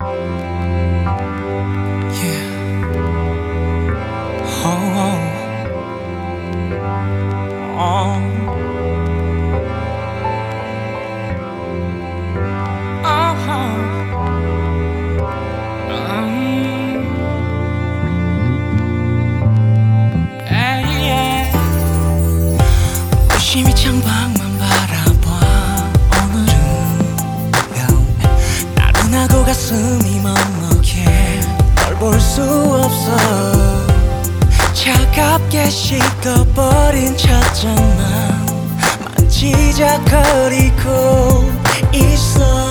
Yeah. Oh. Oh. oh. 가슴이 먹먹해. 널 볼 수 없어. 차갑게 식어버린 첫장만 만지작거리고 있어.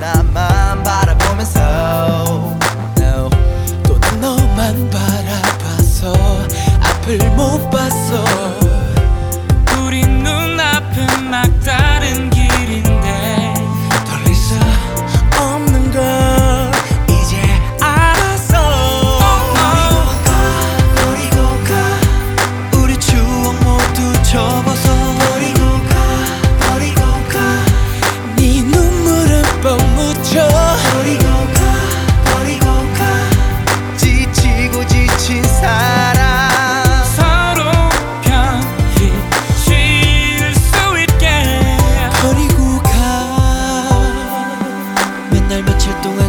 나만 바라보면서. 또 너만 바라봐서. 앞을 못 봤어 며칠 동안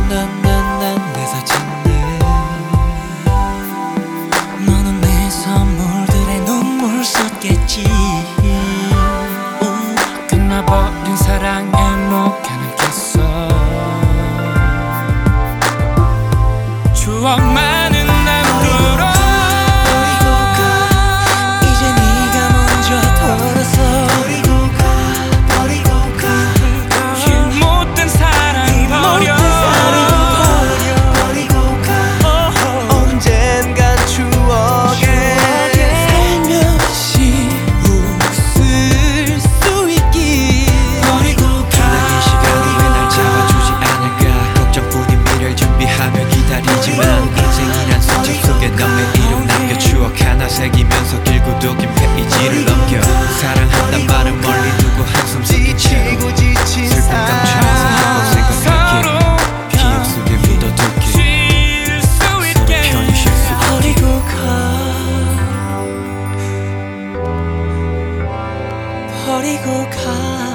你够看